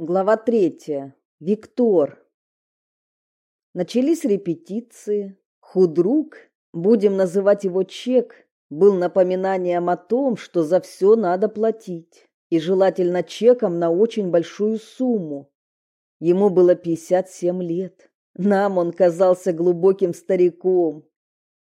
Глава третья. Виктор. Начались репетиции. Худрук, будем называть его Чек, был напоминанием о том, что за все надо платить, и желательно чеком на очень большую сумму. Ему было 57 лет. Нам он казался глубоким стариком.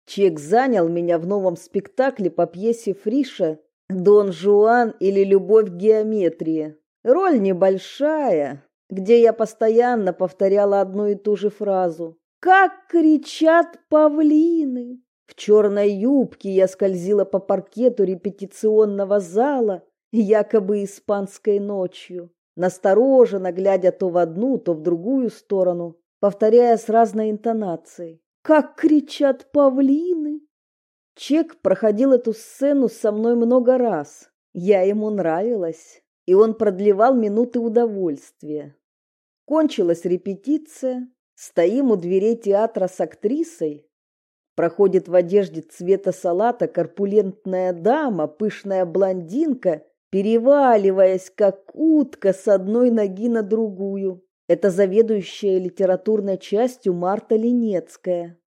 Чек занял меня в новом спектакле по пьесе Фриша «Дон Жуан» или «Любовь к геометрии». Роль небольшая, где я постоянно повторяла одну и ту же фразу. «Как кричат павлины!» В черной юбке я скользила по паркету репетиционного зала, якобы испанской ночью, настороженно глядя то в одну, то в другую сторону, повторяя с разной интонацией. «Как кричат павлины!» Чек проходил эту сцену со мной много раз. Я ему нравилась и он продлевал минуты удовольствия. Кончилась репетиция, стоим у дверей театра с актрисой. Проходит в одежде цвета салата корпулентная дама, пышная блондинка, переваливаясь, как утка, с одной ноги на другую. Это заведующая литературной частью Марта Ленецкая.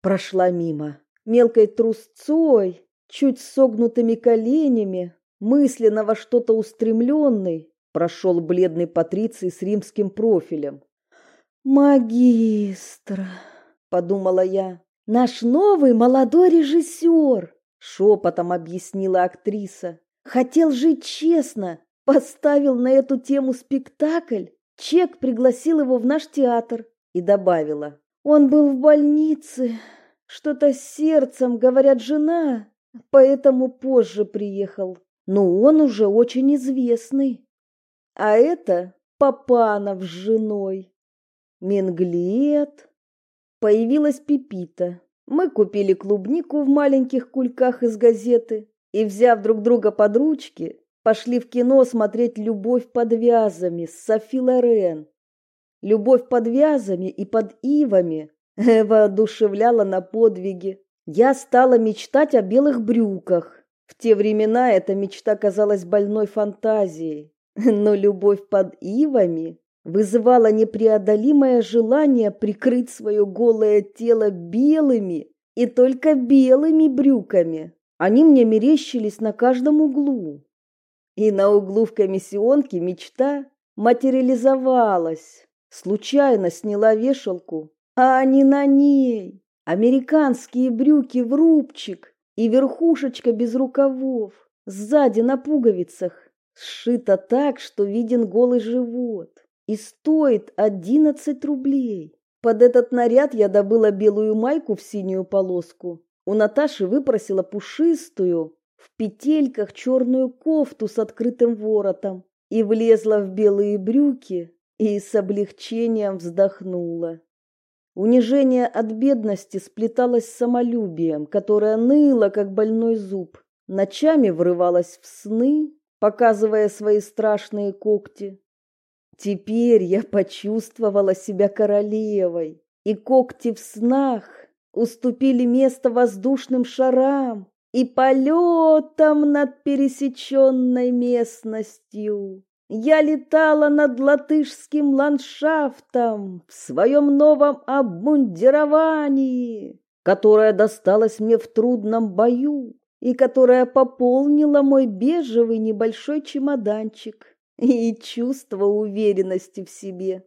Прошла мимо, мелкой трусцой, чуть согнутыми коленями, мысленно во что-то устремленный, прошел бледный патриций с римским профилем. «Магистр», — подумала я, — «наш новый молодой режиссер», — шепотом объяснила актриса. «Хотел жить честно, поставил на эту тему спектакль, чек пригласил его в наш театр» и добавила. «Он был в больнице, что-то с сердцем, говорят, жена, поэтому позже приехал» но он уже очень известный. А это Папанов с женой. Менглет. Появилась Пипита. Мы купили клубнику в маленьких кульках из газеты и, взяв друг друга под ручки, пошли в кино смотреть «Любовь под вязами» с Софи Лорен. «Любовь под вязами» и «Под ивами» воодушевляла на подвиги. Я стала мечтать о белых брюках, в те времена эта мечта казалась больной фантазией, но любовь под ивами вызывала непреодолимое желание прикрыть свое голое тело белыми и только белыми брюками. Они мне мерещились на каждом углу. И на углу в комиссионке мечта материализовалась. Случайно сняла вешалку, а они на ней. Американские брюки в рубчик и верхушечка без рукавов, сзади на пуговицах, сшита так, что виден голый живот, и стоит одиннадцать рублей. Под этот наряд я добыла белую майку в синюю полоску. У Наташи выпросила пушистую, в петельках черную кофту с открытым воротом и влезла в белые брюки и с облегчением вздохнула. Унижение от бедности сплеталось с самолюбием, которое ныло, как больной зуб. Ночами врывалось в сны, показывая свои страшные когти. Теперь я почувствовала себя королевой, и когти в снах уступили место воздушным шарам и полетам над пересеченной местностью. Я летала над латышским ландшафтом в своем новом обмундировании, которое досталось мне в трудном бою и которое пополнило мой бежевый небольшой чемоданчик и чувство уверенности в себе.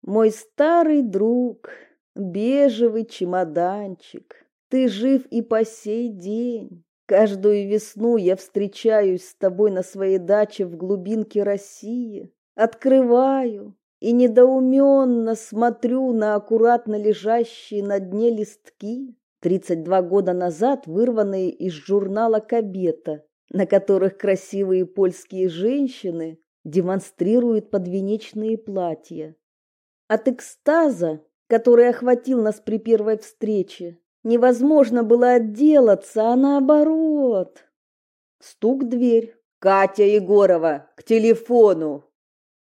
Мой старый друг, бежевый чемоданчик, ты жив и по сей день. Каждую весну я встречаюсь с тобой на своей даче в глубинке России, открываю и недоуменно смотрю на аккуратно лежащие на дне листки, 32 года назад вырванные из журнала «Кабета», на которых красивые польские женщины демонстрируют подвенечные платья. От экстаза, который охватил нас при первой встрече, Невозможно было отделаться, а наоборот. Стук в дверь. «Катя Егорова, к телефону!»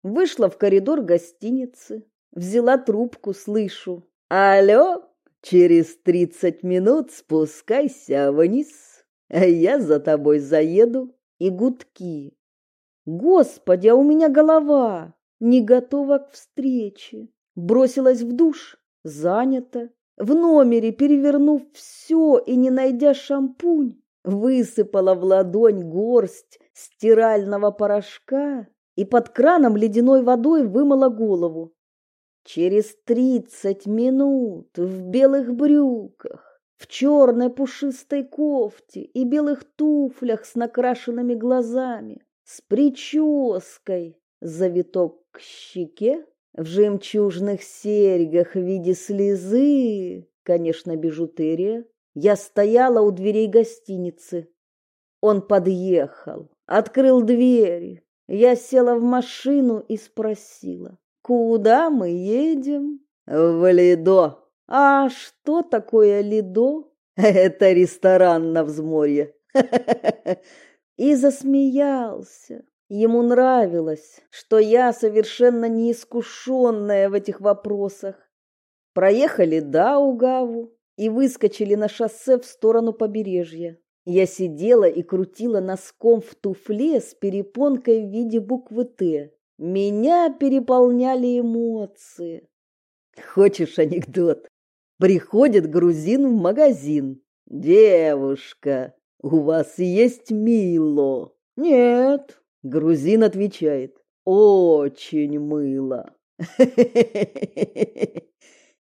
Вышла в коридор гостиницы, взяла трубку, слышу. «Алло, через тридцать минут спускайся вниз, а я за тобой заеду». И гудки. «Господи, а у меня голова! не готова к встрече. Бросилась в душ, занята. В номере, перевернув все и не найдя шампунь, высыпала в ладонь горсть стирального порошка и под краном ледяной водой вымыла голову. Через тридцать минут в белых брюках, в черной пушистой кофте и белых туфлях с накрашенными глазами, с прической, завиток к щеке, в жемчужных серьгах в виде слезы, конечно, бижутерия, я стояла у дверей гостиницы. Он подъехал, открыл двери. Я села в машину и спросила, куда мы едем? В Лидо. А что такое Лидо? Это ресторан на взморье. И засмеялся. Ему нравилось, что я совершенно неискушенная в этих вопросах. Проехали Даугаву и выскочили на шоссе в сторону побережья. Я сидела и крутила носком в туфле с перепонкой в виде буквы «Т». Меня переполняли эмоции. Хочешь анекдот? Приходит грузин в магазин. «Девушка, у вас есть Мило?» «Нет», Грузин отвечает, очень мыло.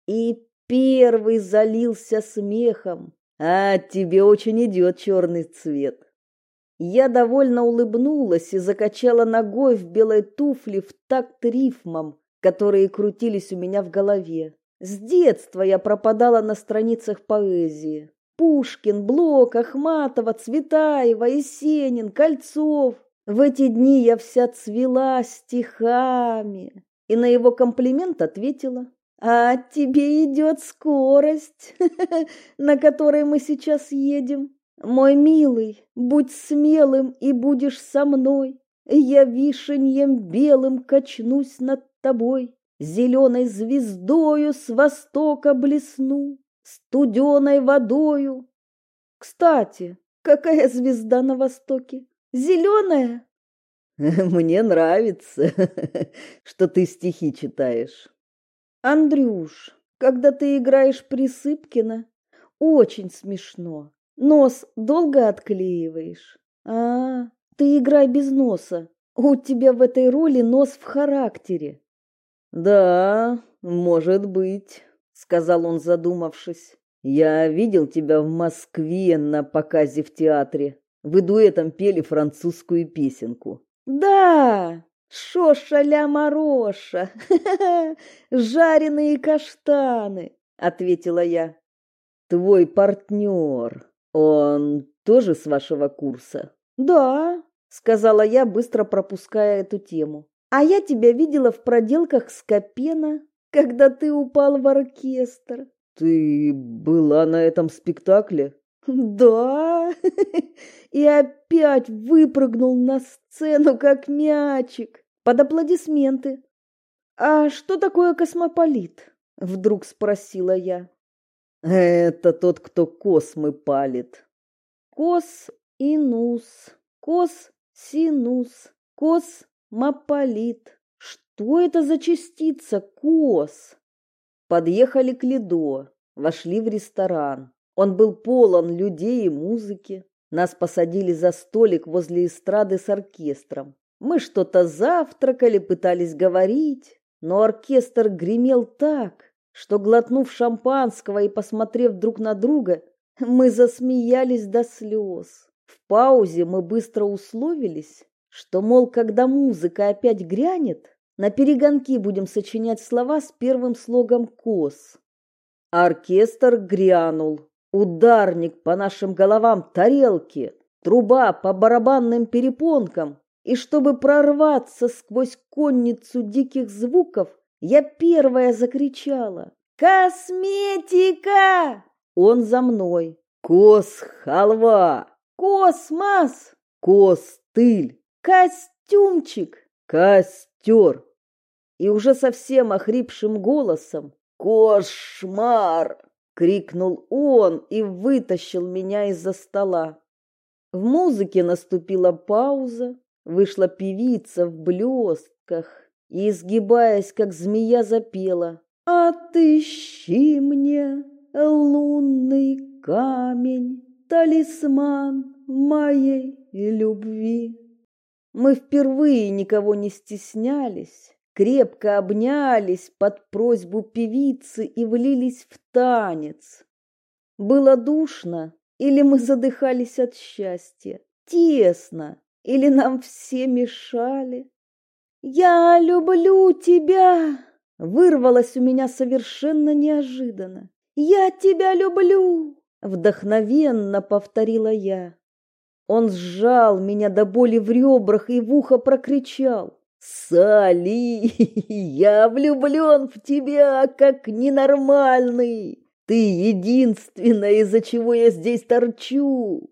И первый залился смехом. А тебе очень идет черный цвет. Я довольно улыбнулась и закачала ногой в белой туфле в такт рифмам, которые крутились у меня в голове. С детства я пропадала на страницах поэзии. Пушкин, Блок, Ахматова, Цветаева, Есенин, Кольцов. В эти дни я вся цвела стихами, и на его комплимент ответила: "А тебе идет скорость, на которой мы сейчас едем. Мой милый, будь смелым и будешь со мной. Я вишеньем белым качнусь над тобой, зеленой звездою с востока блесну, студеной водою. Кстати, какая звезда на востоке? Зеленая? Мне нравится, что ты стихи читаешь. Андрюш, когда ты играешь Присыпкина, очень смешно. Нос долго отклеиваешь. А, ты играй без носа. У тебя в этой роли нос в характере. Да, может быть, сказал он, задумавшись. Я видел тебя в Москве на показе в театре. Вы дуэтом пели французскую песенку. Да, шоша-ля-мароша, жареные каштаны, ответила я. Твой партнер, он тоже с вашего курса? Да, сказала я, быстро пропуская эту тему. А я тебя видела в проделках Скопена, когда ты упал в оркестр. Ты была на этом спектакле? Да, и опять выпрыгнул на сцену, как мячик, под аплодисменты. «А что такое космополит?» — вдруг спросила я. «Это тот, кто космы палит». «Кос и нус, кос синус, космополит. Что это за частица кос?» Подъехали к Лидо, вошли в ресторан. Он был полон людей и музыки. Нас посадили за столик возле эстрады с оркестром. Мы что-то завтракали, пытались говорить, но оркестр гремел так, что, глотнув шампанского и посмотрев друг на друга, мы засмеялись до слез. В паузе мы быстро условились, что, мол, когда музыка опять грянет, на перегонки будем сочинять слова с первым слогом «кос». Оркестр грянул, Ударник по нашим головам тарелки, труба по барабанным перепонкам. И чтобы прорваться сквозь конницу диких звуков, я первая закричала «Косметика!» Он за мной. Кос-халва! Космос! Костыль! Костюмчик! Костер! И уже совсем охрипшим голосом «Кошмар!» Крикнул он и вытащил меня из-за стола. В музыке наступила пауза, вышла певица в блестках и, изгибаясь, как змея, запела. «Отыщи мне лунный камень, талисман моей любви». Мы впервые никого не стеснялись, крепко обнялись под просьбу певицы и влились в танец. Было душно, или мы задыхались от счастья, тесно, или нам все мешали. «Я люблю тебя!» — вырвалось у меня совершенно неожиданно. «Я тебя люблю!» — вдохновенно повторила я. Он сжал меня до боли в ребрах и в ухо прокричал. «Сали, я влюблен в тебя, как ненормальный! Ты единственная, из-за чего я здесь торчу!»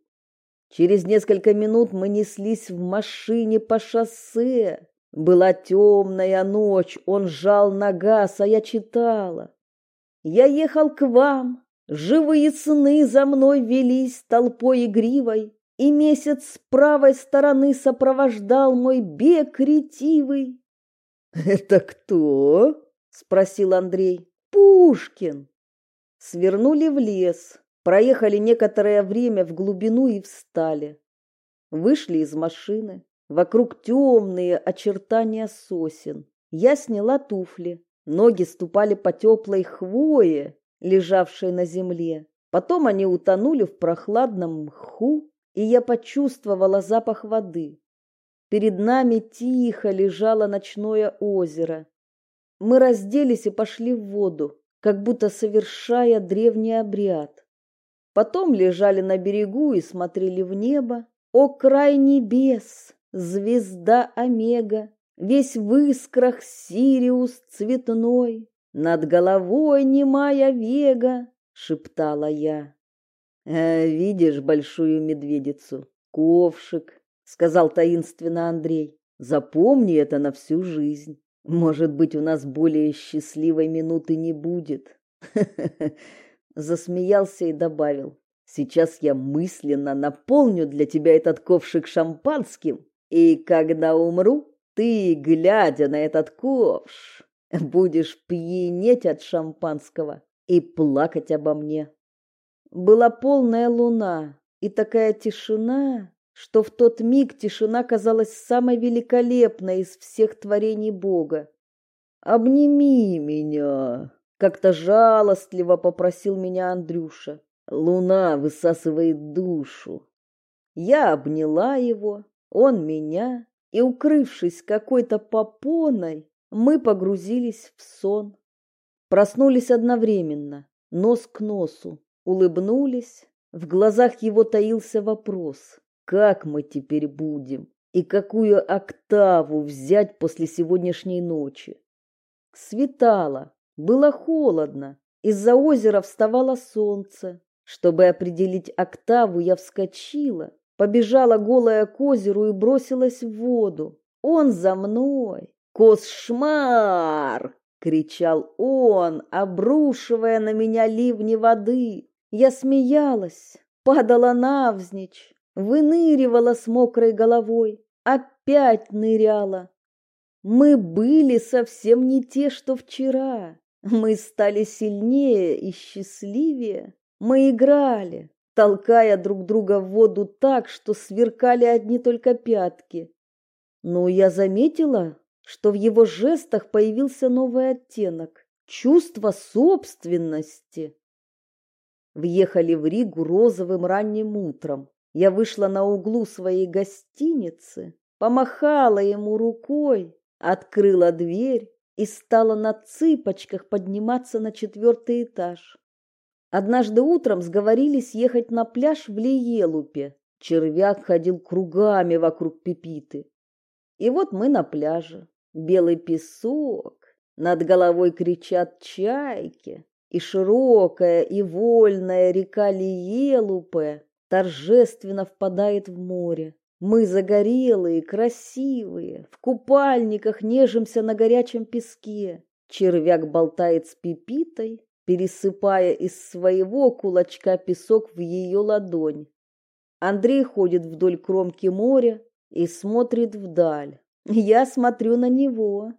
Через несколько минут мы неслись в машине по шоссе. Была темная ночь, он жал на газ, а я читала. Я ехал к вам, живые сны за мной велись толпой игривой, и месяц с правой стороны сопровождал мой бег ретивый. «Это кто?» — спросил Андрей. «Пушкин». Свернули в лес, проехали некоторое время в глубину и встали. Вышли из машины. Вокруг темные очертания сосен. Я сняла туфли. Ноги ступали по теплой хвое, лежавшей на земле. Потом они утонули в прохладном мху, и я почувствовала запах воды. Перед нами тихо лежало ночное озеро. Мы разделись и пошли в воду, как будто совершая древний обряд. Потом лежали на берегу и смотрели в небо. О край небес, звезда Омега, весь в искрах Сириус цветной, над головой немая вега, шептала я. «Э, видишь большую медведицу, ковшик, сказал таинственно Андрей. Запомни это на всю жизнь. Может быть, у нас более счастливой минуты не будет. Засмеялся и добавил. Сейчас я мысленно наполню для тебя этот ковшик шампанским, и когда умру, ты, глядя на этот ковш, будешь пьянеть от шампанского и плакать обо мне. Была полная луна и такая тишина, что в тот миг тишина казалась самой великолепной из всех творений Бога. «Обними меня!» — как-то жалостливо попросил меня Андрюша. «Луна высасывает душу». Я обняла его, он меня, и, укрывшись какой-то попоной, мы погрузились в сон. Проснулись одновременно, нос к носу, улыбнулись. В глазах его таился вопрос. Как мы теперь будем? И какую октаву взять после сегодняшней ночи? Светало, было холодно. Из-за озера вставало солнце. Чтобы определить октаву, я вскочила, побежала голая к озеру и бросилась в воду. Он за мной. Кошмар! кричал он, обрушивая на меня ливни воды. Я смеялась, падала навзничь, выныривала с мокрой головой, опять ныряла. Мы были совсем не те, что вчера. Мы стали сильнее и счастливее. Мы играли, толкая друг друга в воду так, что сверкали одни только пятки. Но я заметила, что в его жестах появился новый оттенок – чувство собственности. Въехали в Ригу розовым ранним утром. Я вышла на углу своей гостиницы, помахала ему рукой, открыла дверь и стала на цыпочках подниматься на четвертый этаж. Однажды утром сговорились ехать на пляж в Лиелупе. Червяк ходил кругами вокруг Пепиты. И вот мы на пляже. Белый песок, над головой кричат чайки, и широкая и вольная река Лиелупе торжественно впадает в море. Мы загорелые, красивые, в купальниках нежимся на горячем песке. Червяк болтает с пипитой, пересыпая из своего кулачка песок в ее ладонь. Андрей ходит вдоль кромки моря и смотрит вдаль. Я смотрю на него.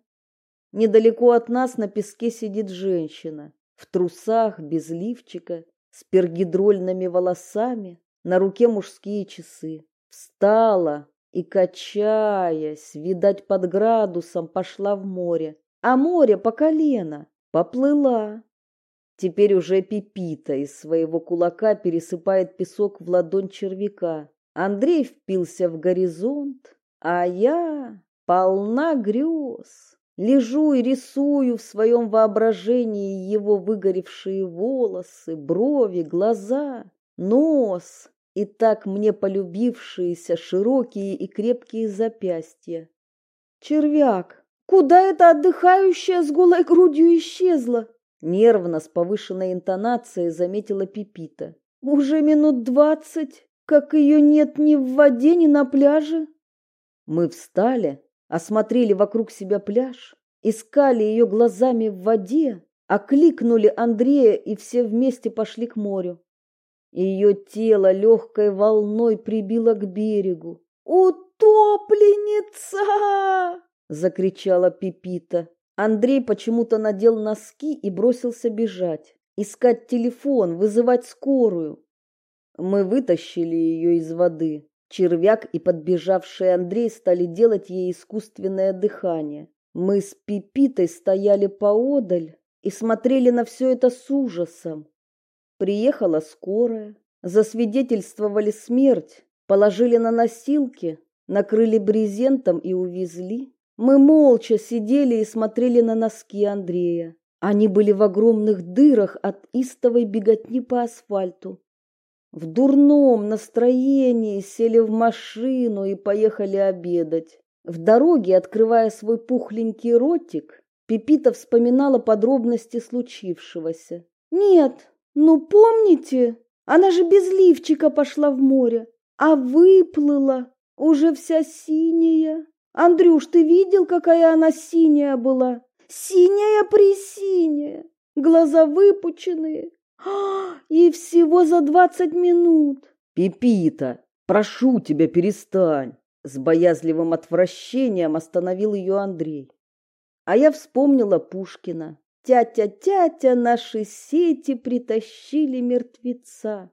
Недалеко от нас на песке сидит женщина. В трусах, без лифчика, с пергидрольными волосами, на руке мужские часы. Встала и, качаясь, видать, под градусом, пошла в море. А море по колено поплыла. Теперь уже Пипита из своего кулака пересыпает песок в ладонь червяка. Андрей впился в горизонт, а я полна грез. Лежу и рисую в своем воображении его выгоревшие волосы, брови, глаза, нос и так мне полюбившиеся широкие и крепкие запястья. Червяк, куда эта отдыхающая с голой грудью исчезла? Нервно, с повышенной интонацией заметила Пипита. Уже минут двадцать, как ее нет ни в воде, ни на пляже. Мы встали, осмотрели вокруг себя пляж, искали ее глазами в воде, окликнули Андрея и все вместе пошли к морю. Ее тело легкой волной прибило к берегу. «Утопленница!» — закричала Пипита. Андрей почему-то надел носки и бросился бежать, искать телефон, вызывать скорую. Мы вытащили ее из воды. Червяк и подбежавший Андрей стали делать ей искусственное дыхание. Мы с Пипитой стояли поодаль и смотрели на все это с ужасом. Приехала скорая, засвидетельствовали смерть, положили на носилки, накрыли брезентом и увезли. Мы молча сидели и смотрели на носки Андрея. Они были в огромных дырах от истовой беготни по асфальту. В дурном настроении сели в машину и поехали обедать. В дороге, открывая свой пухленький ротик, Пепита вспоминала подробности случившегося. «Нет, ну помните, она же без лифчика пошла в море, а выплыла, уже вся синяя. Андрюш, ты видел, какая она синяя была? Синяя-пресиняя, глаза выпученные, и всего за двадцать минут. Пипита, прошу тебя, перестань. С боязливым отвращением остановил ее Андрей. А я вспомнила Пушкина. Тятя-тятя, наши сети притащили мертвеца.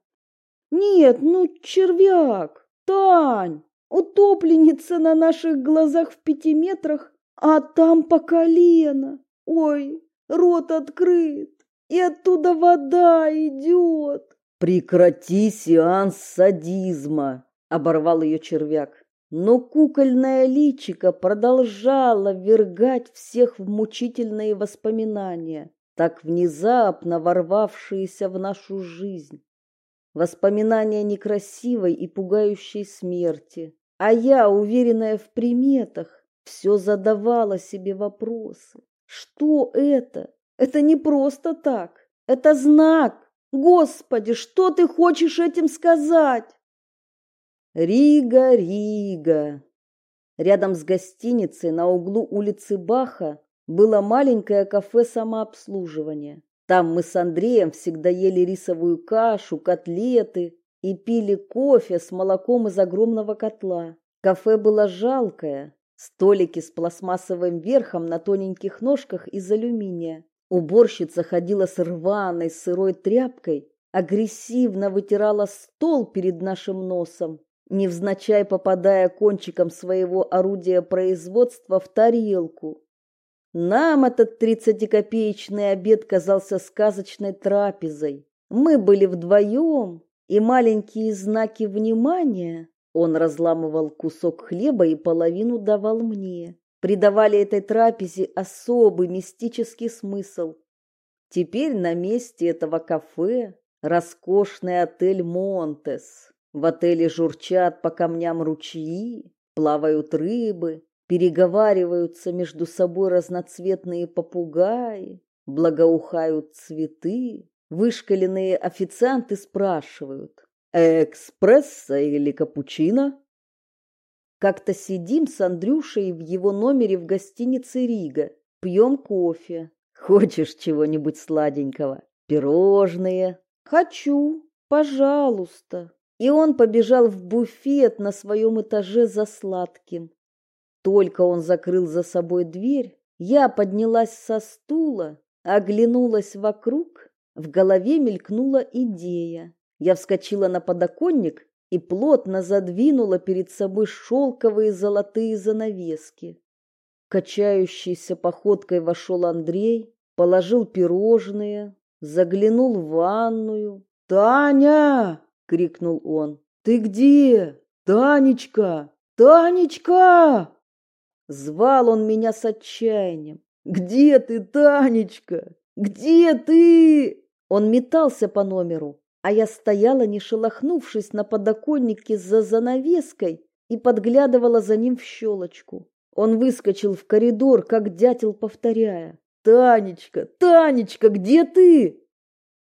Нет, ну, червяк, Тань, утопленница на наших глазах в пяти метрах, а там по колено. Ой, рот открыт и оттуда вода идет. Прекрати сеанс садизма, оборвал ее червяк. Но кукольное личико продолжало ввергать всех в мучительные воспоминания, так внезапно ворвавшиеся в нашу жизнь. Воспоминания некрасивой и пугающей смерти. А я, уверенная в приметах, все задавала себе вопросы. Что это? Это не просто так. Это знак. Господи, что ты хочешь этим сказать? Рига, Рига. Рядом с гостиницей на углу улицы Баха было маленькое кафе самообслуживания. Там мы с Андреем всегда ели рисовую кашу, котлеты и пили кофе с молоком из огромного котла. Кафе было жалкое, столики с пластмассовым верхом на тоненьких ножках из алюминия. Уборщица ходила с рваной сырой тряпкой, агрессивно вытирала стол перед нашим носом, невзначай попадая кончиком своего орудия производства в тарелку. Нам этот тридцатикопеечный обед казался сказочной трапезой. Мы были вдвоем, и маленькие знаки внимания он разламывал кусок хлеба и половину давал мне придавали этой трапезе особый мистический смысл. Теперь на месте этого кафе роскошный отель Монтес. В отеле журчат по камням ручьи, плавают рыбы, переговариваются между собой разноцветные попугаи, благоухают цветы. Вышкаленные официанты спрашивают, «Экспресса или капучино?» Как-то сидим с Андрюшей в его номере в гостинице Рига, пьем кофе. Хочешь чего-нибудь сладенького? Пирожные? Хочу, пожалуйста. И он побежал в буфет на своем этаже за сладким. Только он закрыл за собой дверь, Я поднялась со стула, оглянулась вокруг, в голове мелькнула идея. Я вскочила на подоконник и плотно задвинула перед собой шелковые золотые занавески. Качающейся походкой вошел Андрей, положил пирожные, заглянул в ванную. «Таня!» — крикнул он. «Ты где? Танечка! Танечка!» Звал он меня с отчаянием. «Где ты, Танечка? Где ты?» Он метался по номеру, а я стояла, не шелохнувшись на подоконнике за занавеской и подглядывала за ним в щелочку. Он выскочил в коридор, как дятел, повторяя. «Танечка, Танечка, где ты?»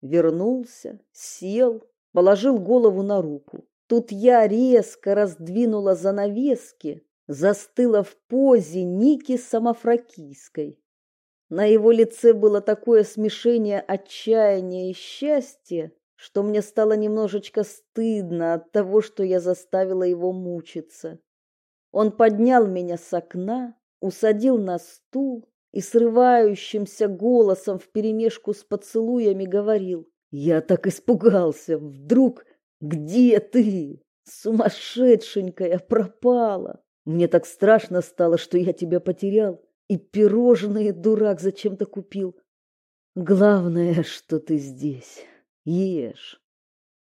Вернулся, сел, положил голову на руку. Тут я резко раздвинула занавески, застыла в позе Ники Самофракийской. На его лице было такое смешение отчаяния и счастья, что мне стало немножечко стыдно от того, что я заставила его мучиться. Он поднял меня с окна, усадил на стул и срывающимся голосом вперемешку с поцелуями говорил. «Я так испугался! Вдруг... Где ты? Сумасшедшенькая пропала! Мне так страшно стало, что я тебя потерял, и пирожные, дурак, зачем-то купил. Главное, что ты здесь. Ешь!»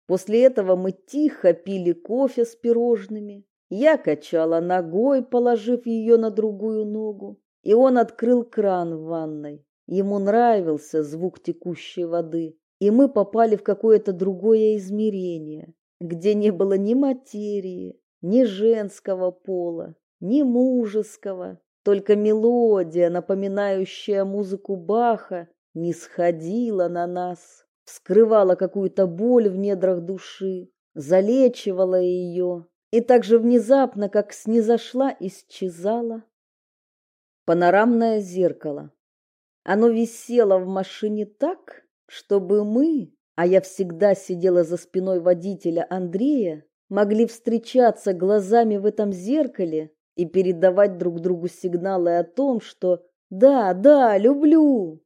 После этого мы тихо пили кофе с пирожными, я качала ногой, положив ее на другую ногу, и он открыл кран в ванной. Ему нравился звук текущей воды, и мы попали в какое-то другое измерение, где не было ни материи, ни женского пола, ни мужеского, только мелодия, напоминающая музыку Баха, не сходила на нас, вскрывала какую-то боль в недрах души, залечивала ее, и так же внезапно, как снизошла, исчезала. Панорамное зеркало. Оно висело в машине так, чтобы мы, а я всегда сидела за спиной водителя Андрея, могли встречаться глазами в этом зеркале и передавать друг другу сигналы о том, что «да, да, люблю».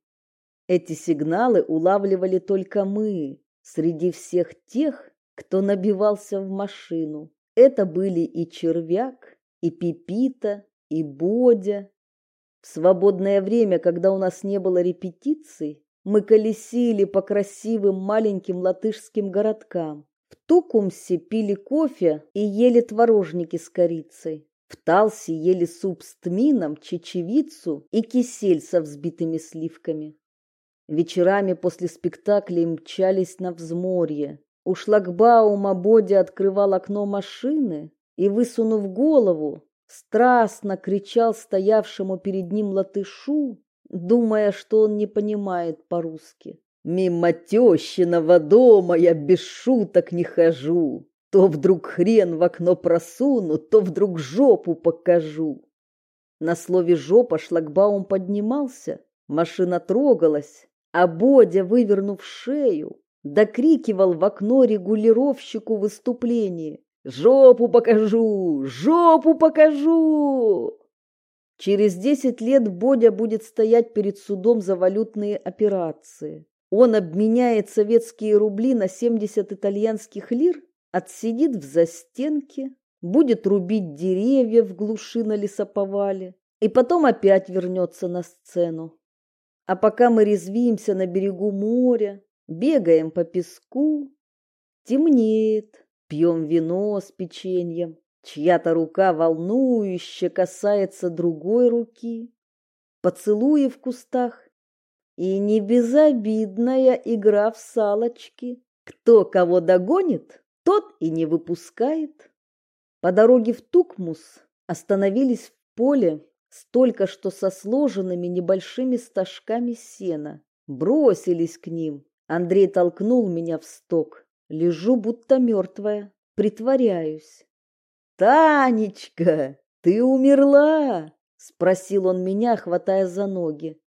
Эти сигналы улавливали только мы, среди всех тех, кто набивался в машину. Это были и червяк, и пипита, и бодя. В свободное время, когда у нас не было репетиций, мы колесили по красивым маленьким латышским городкам. В Тукумсе пили кофе и ели творожники с корицей. В Талсе ели суп с тмином, чечевицу и кисель со взбитыми сливками. Вечерами после спектаклей мчались на взморье, у шлагбаума Бодя открывал окно машины и, высунув голову, страстно кричал стоявшему перед ним латышу, думая, что он не понимает по-русски. «Мимо тещиного дома я без шуток не хожу. То вдруг хрен в окно просуну, то вдруг жопу покажу». На слове «жопа» шлагбаум поднимался, машина трогалась, а Бодя, вывернув шею, докрикивал в окно регулировщику выступление. «Жопу покажу! Жопу покажу!» Через десять лет Бодя будет стоять перед судом за валютные операции. Он обменяет советские рубли на 70 итальянских лир, отсидит в застенке, будет рубить деревья в глуши на лесоповале и потом опять вернется на сцену. А пока мы резвимся на берегу моря, бегаем по песку, темнеет, пьем вино с печеньем, чья-то рука волнующе касается другой руки, поцелуи в кустах и не безобидная игра в салочки. Кто кого догонит, тот и не выпускает. По дороге в Тукмус остановились в поле столько что со сложенными небольшими стажками сена. Бросились к ним, Андрей толкнул меня в сток. Лежу, будто мертвая, притворяюсь. «Танечка, ты умерла?» — спросил он меня, хватая за ноги.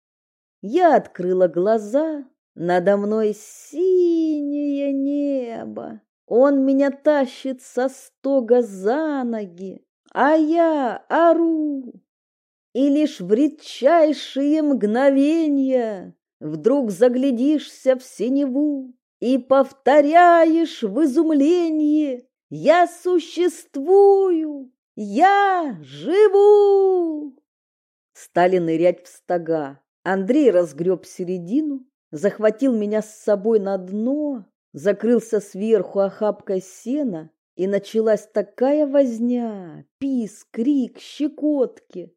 Я открыла глаза, надо мной синее небо. Он меня тащит со стога за ноги, а я ору. И лишь в редчайшие мгновения вдруг заглядишься в синеву и повторяешь в изумлении «Я существую! Я живу!» Стали нырять в стога. Андрей разгреб середину, захватил меня с собой на дно, закрылся сверху охапкой сена, и началась такая возня, писк, крик, щекотки.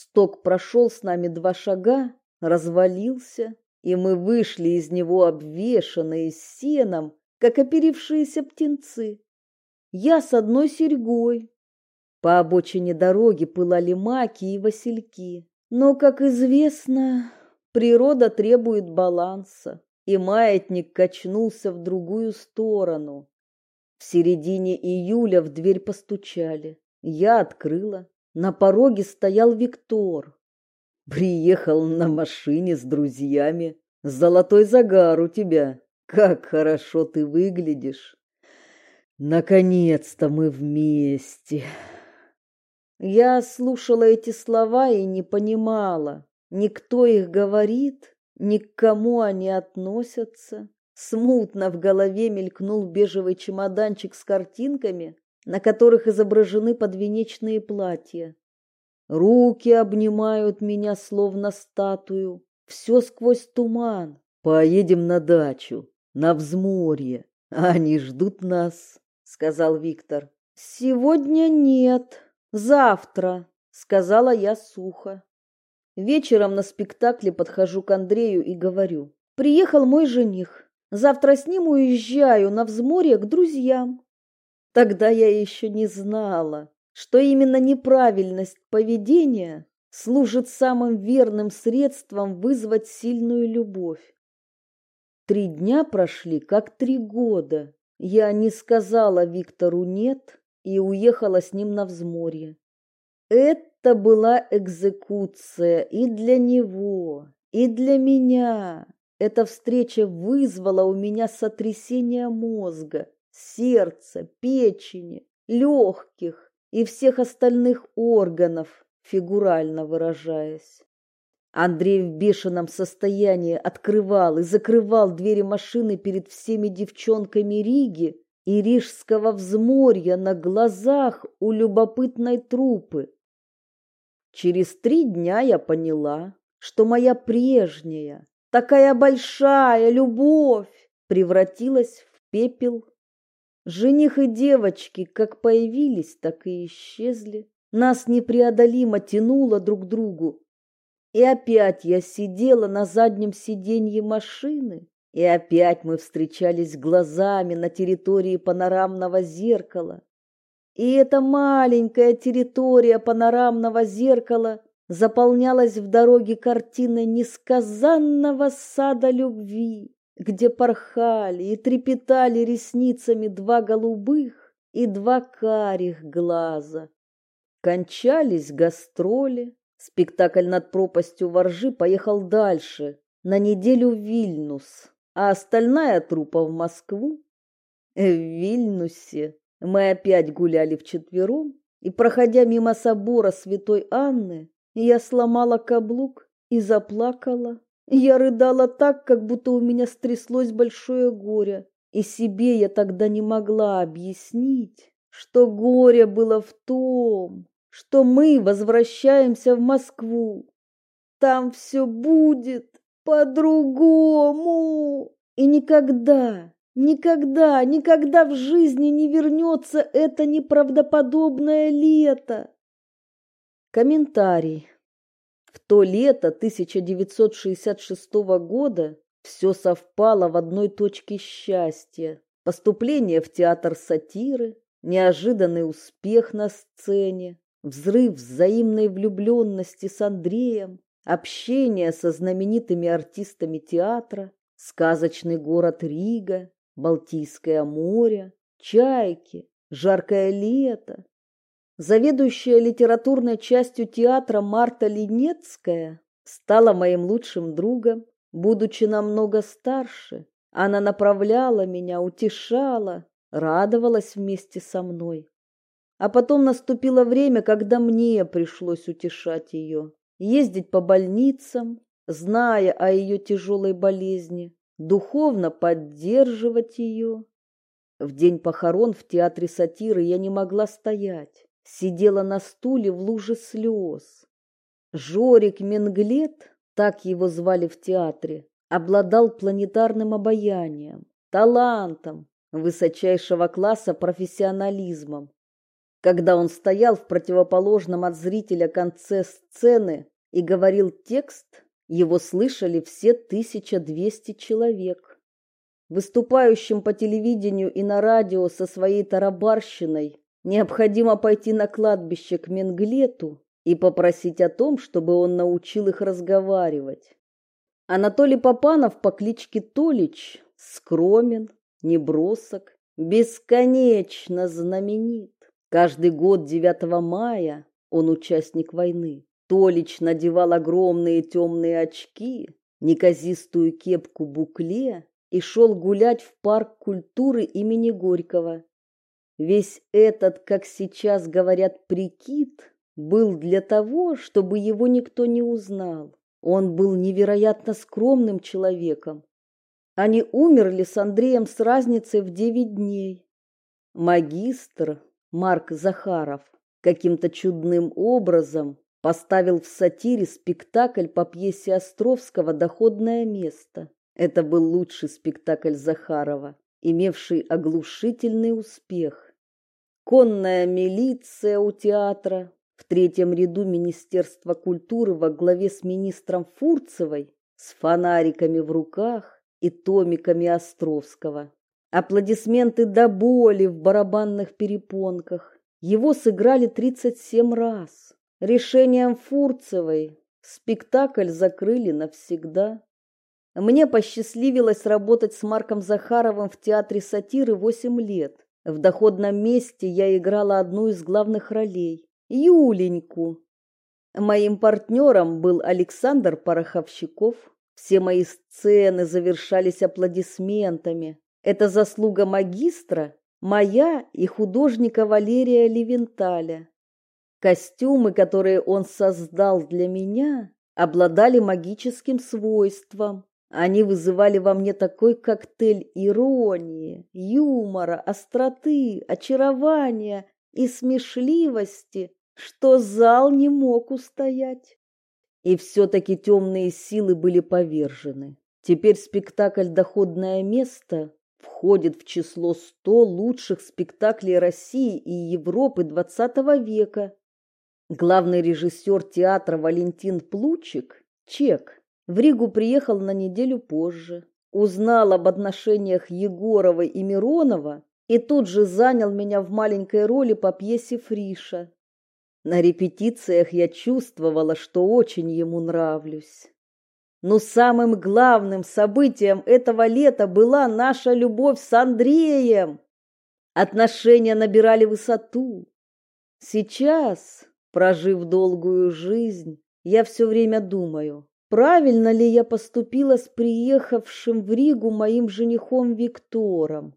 Сток прошел с нами два шага, развалился, и мы вышли из него обвешанные сеном, как оперившиеся птенцы. Я с одной серьгой. По обочине дороги пылали маки и васильки. Но, как известно, природа требует баланса, и маятник качнулся в другую сторону. В середине июля в дверь постучали. Я открыла. На пороге стоял Виктор. Приехал на машине с друзьями. Золотой загар у тебя. Как хорошо ты выглядишь. Наконец-то мы вместе. Я слушала эти слова и не понимала, никто их говорит, ни к кому они относятся. Смутно в голове мелькнул бежевый чемоданчик с картинками, на которых изображены подвенечные платья. Руки обнимают меня, словно статую, все сквозь туман. Поедем на дачу, на взморье. Они ждут нас, сказал Виктор. Сегодня нет, завтра, сказала я сухо. Вечером на спектакле подхожу к Андрею и говорю: "Приехал мой жених. Завтра с ним уезжаю на взморье к друзьям. Тогда я еще не знала, что именно неправильность поведения служит самым верным средством вызвать сильную любовь. Три дня прошли, как три года. Я не сказала Виктору «нет» и уехала с ним на взморье. Это была экзекуция и для него, и для меня. Эта встреча вызвала у меня сотрясение мозга, сердца, печени, легких и всех остальных органов, фигурально выражаясь. Андрей в бешеном состоянии открывал и закрывал двери машины перед всеми девчонками Риги и Рижского взморья на глазах у любопытной трупы. Через три дня я поняла, что моя прежняя, Такая большая любовь превратилась в пепел. Жених и девочки как появились, так и исчезли. Нас непреодолимо тянуло друг к другу. И опять я сидела на заднем сиденье машины, и опять мы встречались глазами на территории панорамного зеркала. И эта маленькая территория панорамного зеркала заполнялась в дороге картиной несказанного сада любви, где порхали и трепетали ресницами два голубых и два карих глаза. Кончались гастроли, спектакль над пропастью воржи поехал дальше, на неделю в Вильнюс, а остальная трупа в Москву. В Вильнюсе мы опять гуляли вчетвером, и, проходя мимо собора святой Анны, я сломала каблук и заплакала. Я рыдала так, как будто у меня стряслось большое горе. И себе я тогда не могла объяснить, что горе было в том, что мы возвращаемся в Москву. Там все будет по-другому. И никогда, никогда, никогда в жизни не вернется это неправдоподобное лето. Комментарий. В то лето 1966 года все совпало в одной точке счастья. Поступление в театр сатиры, неожиданный успех на сцене, взрыв взаимной влюбленности с Андреем, общение со знаменитыми артистами театра, сказочный город Рига, Балтийское море, чайки, жаркое лето, Заведующая литературной частью театра Марта Линецкая стала моим лучшим другом, будучи намного старше. Она направляла меня, утешала, радовалась вместе со мной. А потом наступило время, когда мне пришлось утешать ее, ездить по больницам, зная о ее тяжелой болезни, духовно поддерживать ее. В день похорон в театре сатиры я не могла стоять, сидела на стуле в луже слез. Жорик Менглет, так его звали в театре, обладал планетарным обаянием, талантом, высочайшего класса профессионализмом. Когда он стоял в противоположном от зрителя конце сцены и говорил текст, его слышали все 1200 человек. Выступающим по телевидению и на радио со своей тарабарщиной необходимо пойти на кладбище к Менглету и попросить о том, чтобы он научил их разговаривать. Анатолий Попанов по кличке Толич скромен, небросок, бесконечно знаменит. Каждый год 9 мая он участник войны. Толич надевал огромные темные очки, неказистую кепку-букле и шел гулять в парк культуры имени Горького. Весь этот, как сейчас говорят, прикид был для того, чтобы его никто не узнал. Он был невероятно скромным человеком. Они умерли с Андреем с разницей в девять дней. Магистр Марк Захаров каким-то чудным образом поставил в сатире спектакль по пьесе Островского «Доходное место». Это был лучший спектакль Захарова, имевший оглушительный успех. Конная милиция у театра, в третьем ряду Министерства культуры во главе с министром Фурцевой, с фонариками в руках и томиками Островского. Аплодисменты до боли в барабанных перепонках. Его сыграли 37 раз. Решением Фурцевой спектакль закрыли навсегда. Мне посчастливилось работать с Марком Захаровым в театре сатиры 8 лет. В доходном месте я играла одну из главных ролей. Юленьку. Моим партнером был Александр Пороховщиков. Все мои сцены завершались аплодисментами. Это заслуга магистра, моя и художника Валерия Левенталя. Костюмы, которые он создал для меня, обладали магическим свойством. Они вызывали во мне такой коктейль иронии, юмора, остроты, очарования и смешливости, что зал не мог устоять. И все-таки темные силы были повержены. Теперь спектакль «Доходное место» входит в число 100 лучших спектаклей России и Европы XX века. Главный режиссер театра Валентин Плучик, чек, в Ригу приехал на неделю позже, узнал об отношениях Егорова и Миронова и тут же занял меня в маленькой роли по пьесе Фриша. На репетициях я чувствовала, что очень ему нравлюсь. Но самым главным событием этого лета была наша любовь с Андреем. Отношения набирали высоту. Сейчас, прожив долгую жизнь, я все время думаю, правильно ли я поступила с приехавшим в Ригу моим женихом Виктором.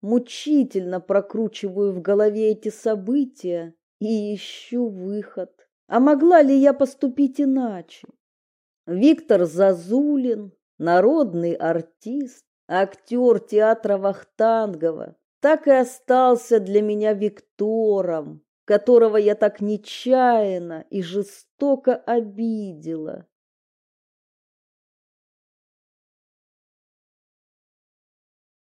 Мучительно прокручиваю в голове эти события и ищу выход. А могла ли я поступить иначе? Виктор Зазулин, народный артист, актер театра Вахтангова, так и остался для меня Виктором, которого я так нечаянно и жестоко обидела.